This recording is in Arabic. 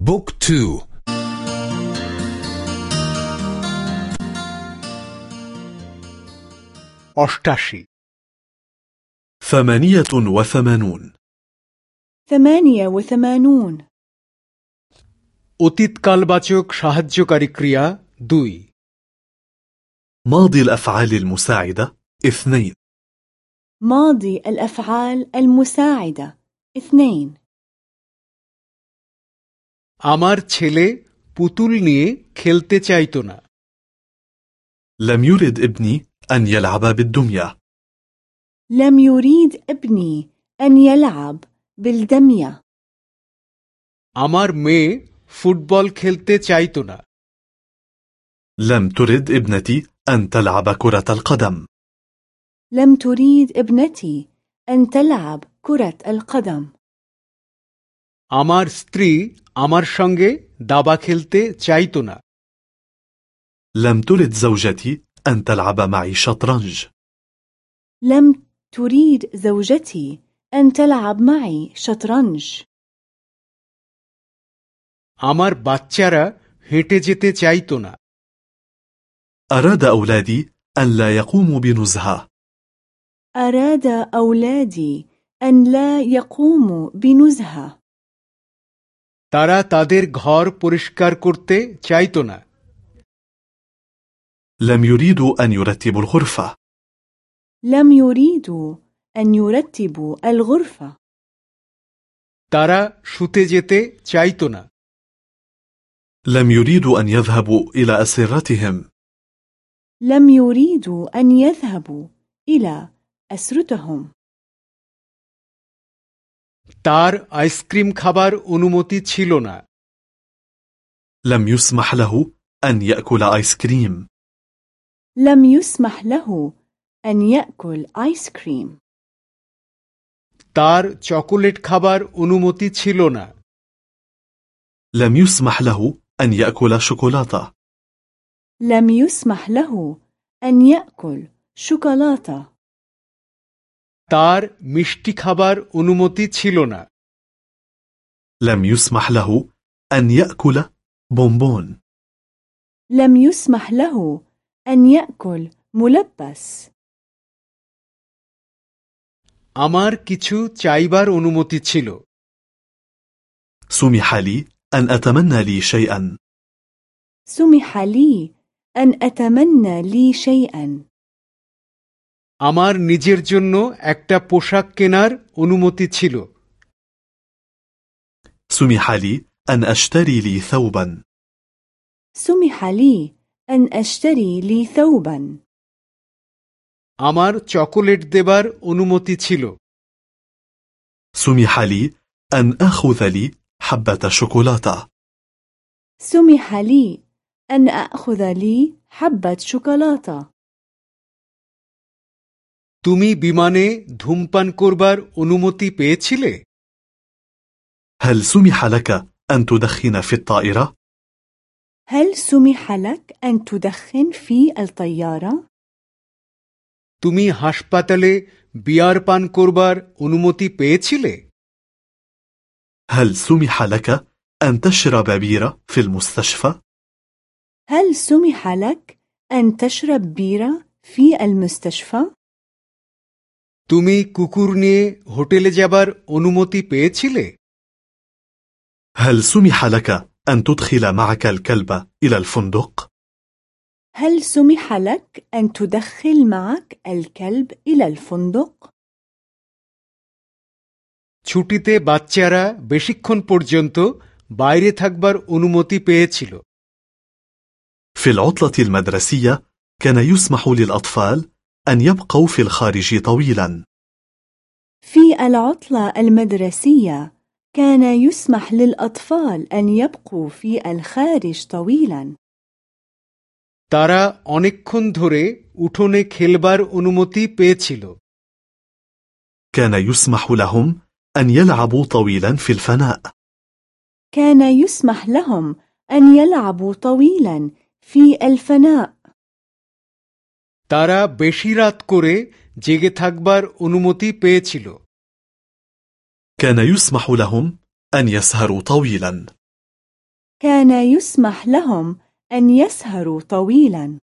Book two. অষ্টাশি. ثمانية وثمانون. ثمانية وثمانون. অতীত কালবাচক সাহায্যকারী ক্রিয়া দুই. ماضي الأفعال المساعدة؟ اثنين. ماضي الأفعال المساعدة. اثنين. আমার ছেলে পুতুল নিয়ে খেলতে চাইতো না لم يرد ابني أن يلعب بالدمية لم يريد ابني أن يلعب بالدمية আমার মেয়ে ফুটবল খেলতে চাইতো না لم ترد ابنتي أن تلعب كرة القدم لم تريد ابنتي أن تلعب كرة القدم আমার স্ত্রী আমার সঙ্গে দাবা খেলতে চাইতো না لم ترد زوجتي أن تلعب معي شطرنج لم تريد زوجتي أن تلعب معي شطرنج আমার বাচ্চারা হেঁটে যেতে চাইতো না أراد أولادي أن لا يقوموا بنزهة أراد أولادي أن لا يقوموا بنزهة তারা তাদের ঘর পরিষ্কার করতে চাইতো না لم يريدوا أن يرتبوا الغرفة لم يريدوا أن يرتبوا الغرفة তারা শুতে যেতে চাইতো না لم يريدوا أن يذهبوا إلى أسرتهم لم يريدوا أن يذهبوا إلى أسرتهم তার আইসক্রিম খাবার অনুমতি ছিল না لم يسمح له أن يأكل آيس كريم لم يسمح له أن يأكل آيس كريم তার চকোলেট খাবার অনুমতি ছিল না لم يسمح له أن يأكل شوكولاتة لم يسمح له أن يأكل شوكولاتة তার মিষ্টি খাবার অনুমতি ছিল না لم يسمح له أن يأكل بونبون لم يسمح له أن يأكل ملبس আমার কিছু চাইবার অনুমতি ছিল سمح لي أن أتمنى لي شيئا سمح لي أن أتمنى لي شيئا আমার নিজের জন্য একটা পোশাক কেনার অনুমতি ছিল سمح لي أن أشتري لي ثوبا سمح لي أن أشتري لي ثوبا আমার চকোলেট দেবার অনুমতি ছিল سمح لي أن أخذ لي حبة شوكولاتة سمح لي أن أخذ لي حبة شوكولاتة তুমি বিমানে ধূমপান করবার অনুমতি পেয়েছিলে هل سمح لك أن تدخن في الطائرة؟ هل سمح لك أن تدخن في الطيارة؟ তুমি হাসপাতালে বিয়ার পান করবার অনুমতি পেয়েছিলে هل سمح لك أن تشرب بيرة في المستشفى؟ هل سمح لك أن تشرب بيرة في المستشفى؟ তুমি কুকুর নিয়ে হোটেলে যাবার অনুমতি পেয়েছিলে هل سمح لك أن تدخل معك الكلب إلى الفندق؟ هل سمح لك أن تدخل معك الكلب إلى الفندق؟ ছুটিতে বাচ্চারা বেশিক্ষণ পর্যন্ত বাইরে থাকবার অনুমতি পেয়েছিল في العطلة المدرسية كان يسمح للأطفال أن يبقوا في الخارج طويلا في العطلة المدرسية كان يسمح للأطفال أن يبقوا في الخارج طويلا তারা অনেকক্ষণ ধরে উঠোনে খেলবার অনুমতি পেয়েছিল كان يسمح لهم أن يلعبوا طويلا في الفناء كان يسمح لهم أن يلعبوا طويلا في الفناء তারা বেশি রাত করে জেগে থাকবার অনুমতি পেয়েছিল كان يسمح لهم أن يسهروا طويلا كان يسمح لهم أن يسهروا طويلا.